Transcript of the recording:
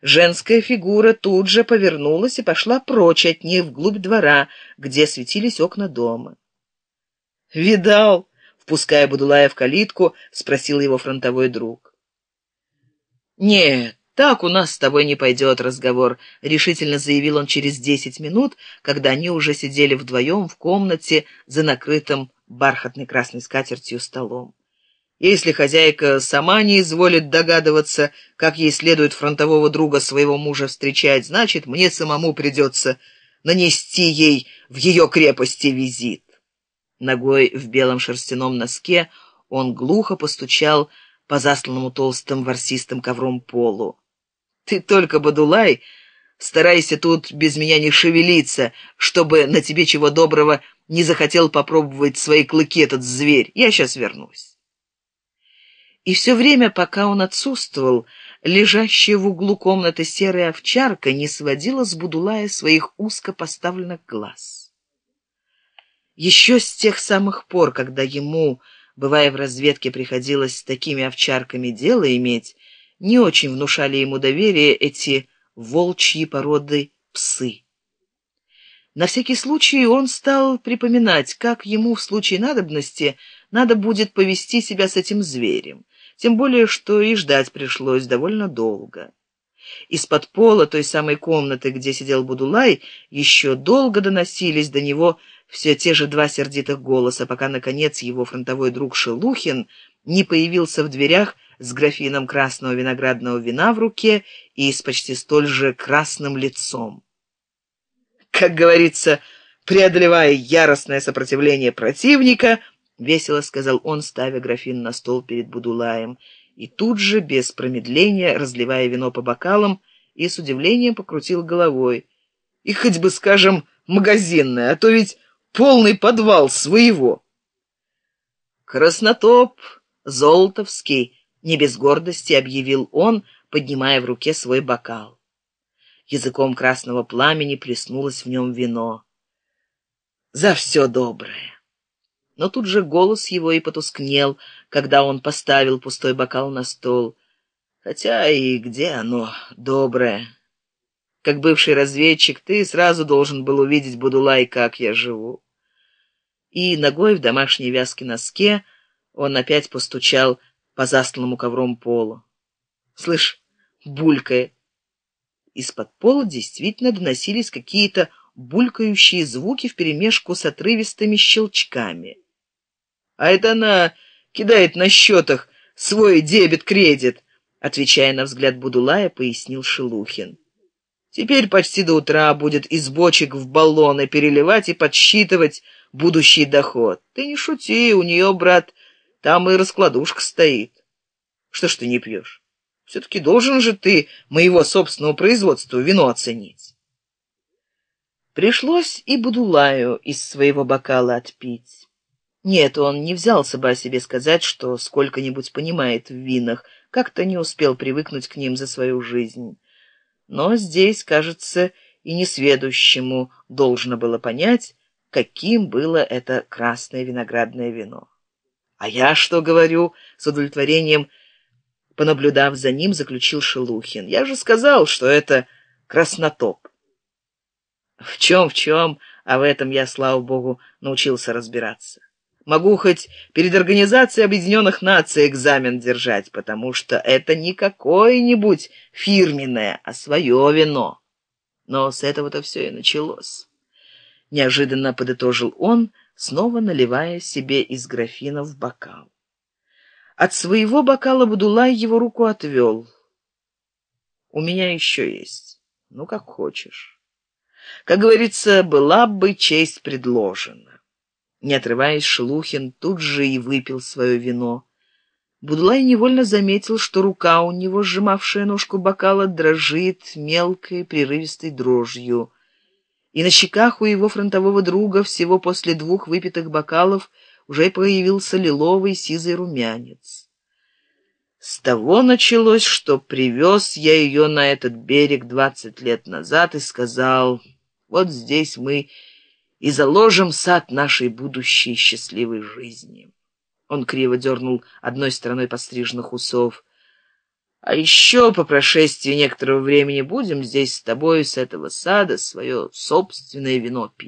Женская фигура тут же повернулась и пошла прочь от них вглубь двора, где светились окна дома. «Видал?» — впуская Будулая в калитку, спросил его фронтовой друг. «Нет, так у нас с тобой не пойдет разговор», — решительно заявил он через десять минут, когда они уже сидели вдвоем в комнате за накрытым бархатной красной скатертью столом. Если хозяйка сама не изволит догадываться, как ей следует фронтового друга своего мужа встречать, значит, мне самому придется нанести ей в ее крепости визит. Ногой в белом шерстяном носке он глухо постучал по засланному толстым ворсистым ковром полу. «Ты только, Бадулай, старайся тут без меня не шевелиться, чтобы на тебе чего доброго не захотел попробовать свои клыки этот зверь. Я сейчас вернусь». И все время, пока он отсутствовал, лежащая в углу комнаты серая овчарка не сводила с Будулая своих узко поставленных глаз. Еще с тех самых пор, когда ему, бывая в разведке, приходилось с такими овчарками дело иметь, не очень внушали ему доверие эти волчьи породы псы. На всякий случай он стал припоминать, как ему в случае надобности надо будет повести себя с этим зверем тем более что и ждать пришлось довольно долго. Из-под пола той самой комнаты, где сидел Будулай, еще долго доносились до него все те же два сердитых голоса, пока, наконец, его фронтовой друг Шелухин не появился в дверях с графином красного виноградного вина в руке и с почти столь же красным лицом. Как говорится, преодолевая яростное сопротивление противника, — весело сказал он, ставя графин на стол перед Будулаем, и тут же, без промедления, разливая вино по бокалам, и с удивлением покрутил головой. «И хоть бы, скажем, магазинное, а то ведь полный подвал своего!» «Краснотоп, Золотовский!» — не без гордости объявил он, поднимая в руке свой бокал. Языком красного пламени плеснулось в нем вино. «За все доброе!» Но тут же голос его и потускнел, когда он поставил пустой бокал на стол. Хотя и где оно, доброе? Как бывший разведчик, ты сразу должен был увидеть, Будулай, как я живу. И ногой в домашней вязке носке он опять постучал по застланному ковром полу. Слышь, булькает. Из-под пола действительно доносились какие-то булькающие звуки вперемешку с отрывистыми щелчками а это она кидает на счетах свой дебет-кредит отвечая на взгляд будулая пояснил шелухин. Теперь почти до утра будет из бочек в баллоны переливать и подсчитывать будущий доход. Ты не шути у нее брат там и раскладушка стоит. Что ж ты не пьешь? Все таки должен же ты моего собственного производства вино оценить. Пришлось и будулаю из своего бокала отпить нет, он не взялся бы о себе сказать, что сколько-нибудь понимает в винах, как-то не успел привыкнуть к ним за свою жизнь. Но здесь, кажется, и несведущему должно было понять, каким было это красное виноградное вино. А я что говорю, с удовлетворением, понаблюдав за ним, заключил Шелухин. Я же сказал, что это краснотоп. В чем, в чем, а в этом я, слава богу, научился разбираться. Могу хоть перед Организацией Объединенных Наций экзамен держать, потому что это не какое-нибудь фирменное, а свое вино. Но с этого-то все и началось. Неожиданно подытожил он, снова наливая себе из графина в бокал. От своего бокала Будулай его руку отвел. «У меня еще есть. Ну, как хочешь. Как говорится, была бы честь предложена». Не отрываясь, Шелухин тут же и выпил свое вино. Будлай невольно заметил, что рука у него, сжимавшая ножку бокала, дрожит мелкой прерывистой дрожью. И на щеках у его фронтового друга всего после двух выпитых бокалов уже появился лиловый сизый румянец. С того началось, что привез я ее на этот берег двадцать лет назад и сказал, вот здесь мы и заложим сад нашей будущей счастливой жизни. Он криво дернул одной стороной подстриженных усов. А еще по прошествии некоторого времени будем здесь с тобой с этого сада свое собственное вино пить.